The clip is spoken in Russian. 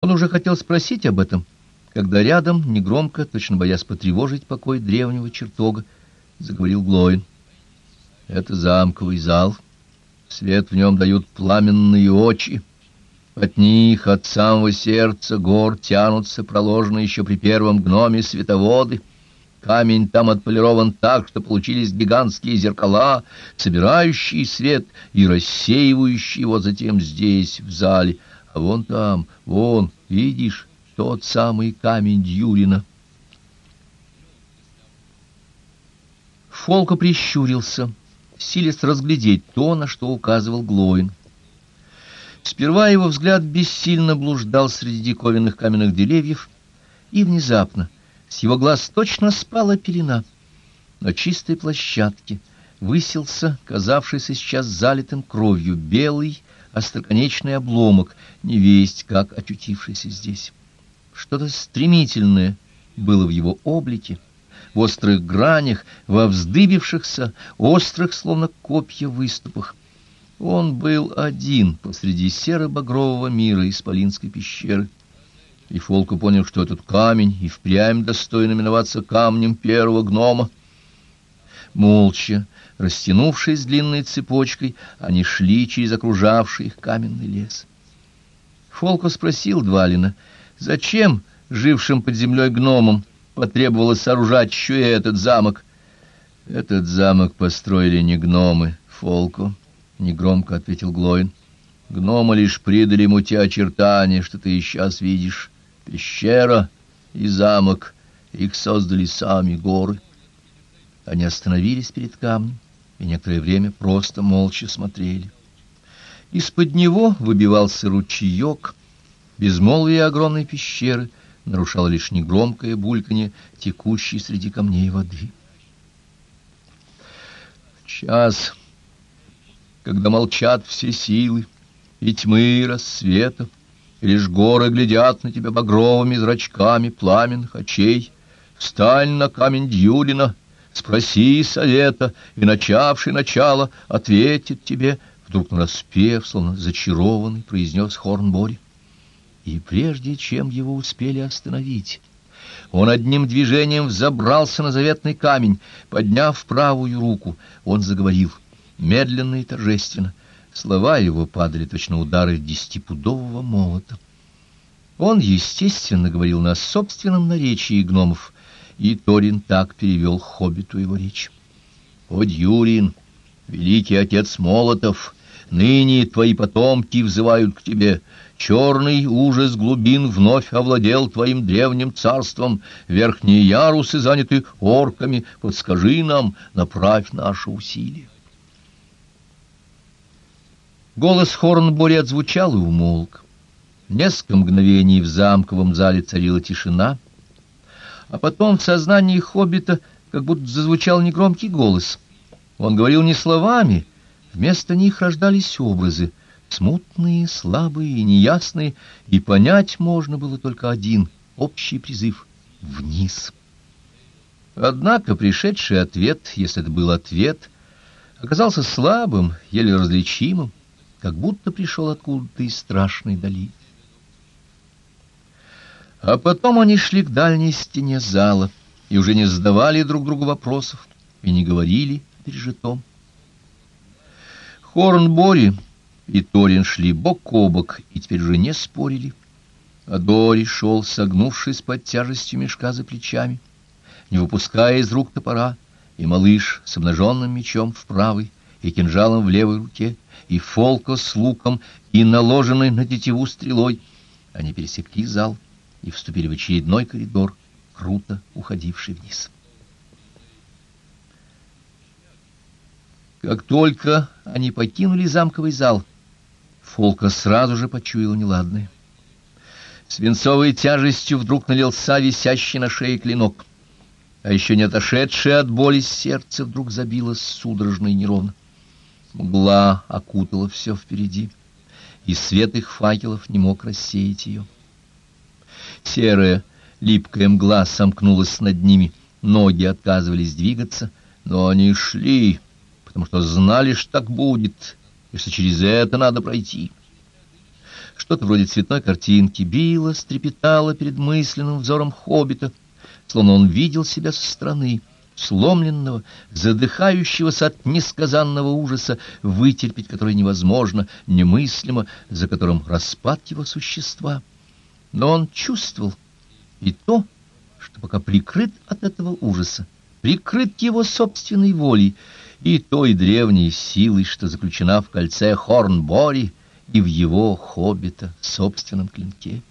Он уже хотел спросить об этом, когда рядом, негромко, точно боясь потревожить покой древнего чертога, заговорил Глоин. Это замковый зал. Свет в нем дают пламенные очи. От них, от самого сердца гор, тянутся проложенные еще при первом гноме световоды. Камень там отполирован так, что получились гигантские зеркала, собирающие свет и рассеивающие его затем здесь, в зале. А вон там, вон, видишь, тот самый камень Дьюрина. Фолка прищурился, силясь разглядеть то, на что указывал Глоин. Сперва его взгляд бессильно блуждал среди диковинных каменных деревьев, и внезапно с его глаз точно спала пелена. На чистой площадке высился, казавшийся сейчас залитым кровью, белый остроконечный обломок, невесть как очутившийся здесь. Что-то стремительное было в его облике, в острых гранях, во вздыбившихся, острых, словно копья, выступах. Он был один посреди серо-багрового мира Исполинской пещеры. И Фолку понял, что этот камень и впрямь достойно именоваться камнем первого гнома. Молча, растянувшись длинной цепочкой, они шли через окружавший их каменный лес. Фолко спросил Двалина, зачем жившим под землей гномам потребовалось сооружать еще и этот замок. Этот замок построили не гномы, Фолко, негромко ответил Глоин. Гномы лишь придали ему те очертания, что ты сейчас видишь. Пещера и замок, их создали сами горы. Они остановились перед камнем и некоторое время просто молча смотрели. Из-под него выбивался ручеек, безмолвие огромной пещеры нарушало лишь негромкое бульканье текущей среди камней воды. Час, когда молчат все силы, и тьмы, и рассвета, и лишь горы глядят на тебя багровыми зрачками пламенных очей, встань на камень Дьюлина — Спроси совета, и, начавший начало, ответит тебе, вдруг нараспев, словно зачарованный, произнес Хорнбори. И прежде чем его успели остановить, он одним движением взобрался на заветный камень, подняв правую руку, он заговорил, медленно и торжественно. Слова его падали точно удары десятипудового молота. Он, естественно, говорил на собственном наречии гномов — и Торин так перевел хоббиту его речь. «О, Дьюрин, великий отец Молотов, ныне твои потомки взывают к тебе». Черный ужас глубин вновь овладел твоим древним царством. Верхние ярусы заняты орками. Подскажи нам, направь наши усилия. Голос Хорнбори отзвучал и умолк. Несколько мгновений в замковом зале царила тишина — а потом в сознании хоббита как будто зазвучал негромкий голос. Он говорил не словами, вместо них рождались образы, смутные, слабые и неясные, и понять можно было только один общий призыв — вниз. Однако пришедший ответ, если это был ответ, оказался слабым, еле различимым, как будто пришел откуда-то из страшной дали. А потом они шли к дальней стене зала и уже не задавали друг другу вопросов и не говорили пережитом. Хорнбори и Торин шли бок о бок и теперь уже не спорили. А Дори шел, согнувшись под тяжестью мешка за плечами, не выпуская из рук топора, и малыш с обнаженным мечом в правой и кинжалом в левой руке, и фолка с луком, и наложенной на тетиву стрелой. Они пересекли зал и вступили в очередной коридор, круто уходивший вниз. Как только они покинули замковый зал, Фолка сразу же почуял неладное. Свинцовой тяжестью вдруг налился висящий на шее клинок, а еще не отошедшее от боли сердце вдруг забилось судорожно и неровно. Мгла окутала все впереди, и свет их факелов не мог рассеять ее. Серая липкая мгла сомкнулась над ними, ноги отказывались двигаться, но они шли, потому что знали, что так будет, и что через это надо пройти. Что-то вроде цветной картинки било, стрепетало перед мысленным взором хоббита, словно он видел себя со стороны, сломленного, задыхающегося от несказанного ужаса, вытерпеть который невозможно, немыслимо, за которым распад его существа. Но он чувствовал и то, что пока прикрыт от этого ужаса, прикрыт его собственной волей, и той древней силой, что заключена в кольце Хорнбори и в его хоббита собственном клинке.